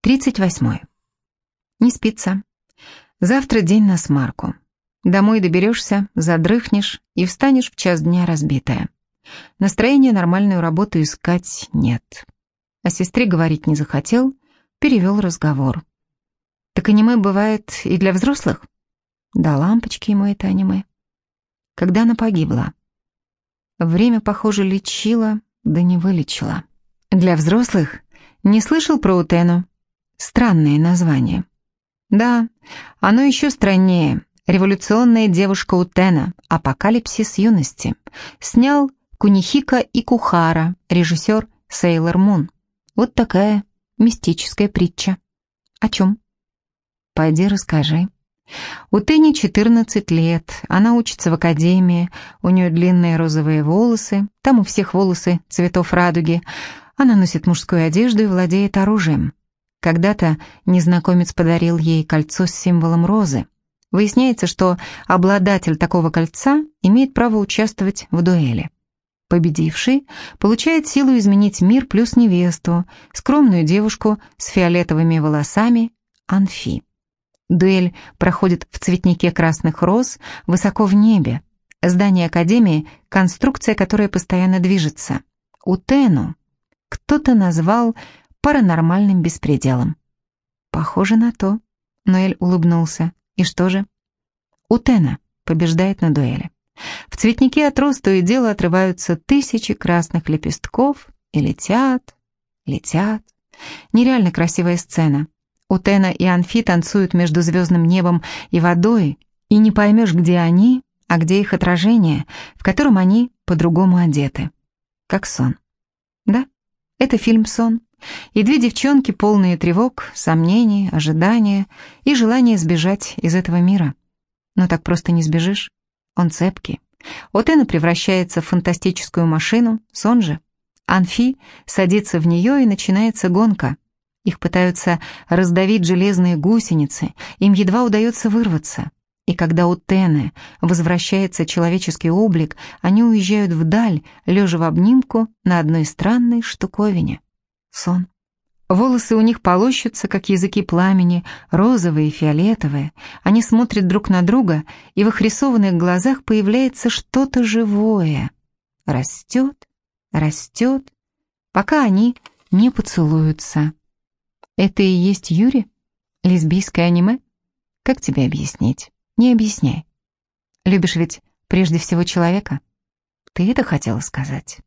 38. Не спится. Завтра день на смарку. Домой доберешься, задрыхнешь и встанешь в час дня разбитая. Настроения нормальную работу искать нет. О сестре говорить не захотел, перевел разговор. Так аниме бывает и для взрослых? Да лампочки ему это аниме. Когда она погибла? Время, похоже, лечило, да не вылечило. Для взрослых? Не слышал про Утену? Странное название. Да, оно еще страннее. Революционная девушка Утена. Апокалипсис юности. Снял Кунихика и Кухара, режиссер Сейлор Мун. Вот такая мистическая притча. О чем? Пойди расскажи. У Тени 14 лет, она учится в академии, у нее длинные розовые волосы, там у всех волосы цветов радуги, она носит мужскую одежду и владеет оружием. Когда-то незнакомец подарил ей кольцо с символом розы. Выясняется, что обладатель такого кольца имеет право участвовать в дуэли. Победивший получает силу изменить мир плюс невесту, скромную девушку с фиолетовыми волосами, Анфи. Дуэль проходит в цветнике красных роз, высоко в небе. Здание Академии – конструкция, которая постоянно движется. Утену кто-то назвал паранормальным беспределом. Похоже на то. Ноэль улыбнулся. И что же? Утена побеждает на дуэли. В цветнике от роз и дело отрываются тысячи красных лепестков и летят, летят. Нереально красивая сцена. Утена и Анфи танцуют между звездным небом и водой, и не поймешь, где они, а где их отражение, в котором они по-другому одеты. Как сон. Да, это фильм «Сон». И две девчонки, полные тревог, сомнений, ожидания и желания сбежать из этого мира. Но так просто не сбежишь. Он цепкий. Отена превращается в фантастическую машину, сон же. Анфи садится в нее и начинается гонка. Их пытаются раздавить железные гусеницы, им едва удается вырваться. И когда у Тены возвращается человеческий облик, они уезжают вдаль, лежа в обнимку на одной странной штуковине. Сон. Волосы у них полощутся, как языки пламени, розовые и фиолетовые. Они смотрят друг на друга, и в их рисованных глазах появляется что-то живое. Растет, растет, пока они не поцелуются. Это и есть Юри? Лесбийское аниме? Как тебе объяснить? Не объясняй. Любишь ведь прежде всего человека? Ты это хотела сказать?